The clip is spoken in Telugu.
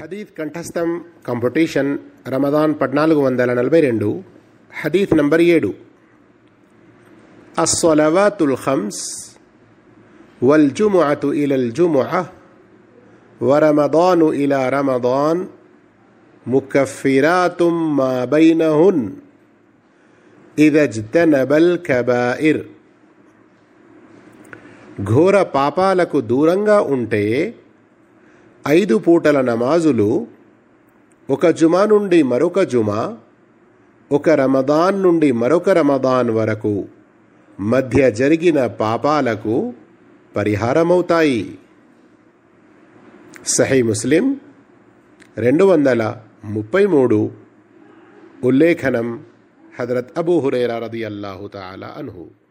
హదీత్ కంఠస్థం కాంపిటీషన్ రమదాన్ పద్నాలుగు వందల నలభై రెండు హదీత్ నంబర్ ఏడు. అస్సలవాతుల్ ఖమ్స్ వల్ జుముఅతు ఇలల్ జుముఅ వరమదాను ఇల రమదాన్ ముకఫిరాతుం మా బైనహున్ ఇదజ్తనబల్ కబాయిర్. ఘోర పాపాలకు దూరంగా ఉంటే ఐదు పూటల నమాజులు ఒక జుమా నుండి మరొక జుమా ఒక రమదాన్ నుండి మరొక రమదాన్ వరకు మధ్య జరిగిన పాపాలకు పరిహారమవుతాయి. సహీ ముస్లిం రెండు వందల ముప్పై మూడు ఉల్లేఖనం హజరత్ అబూ హురేరా రది అల్లాహు తాలా అన్హు.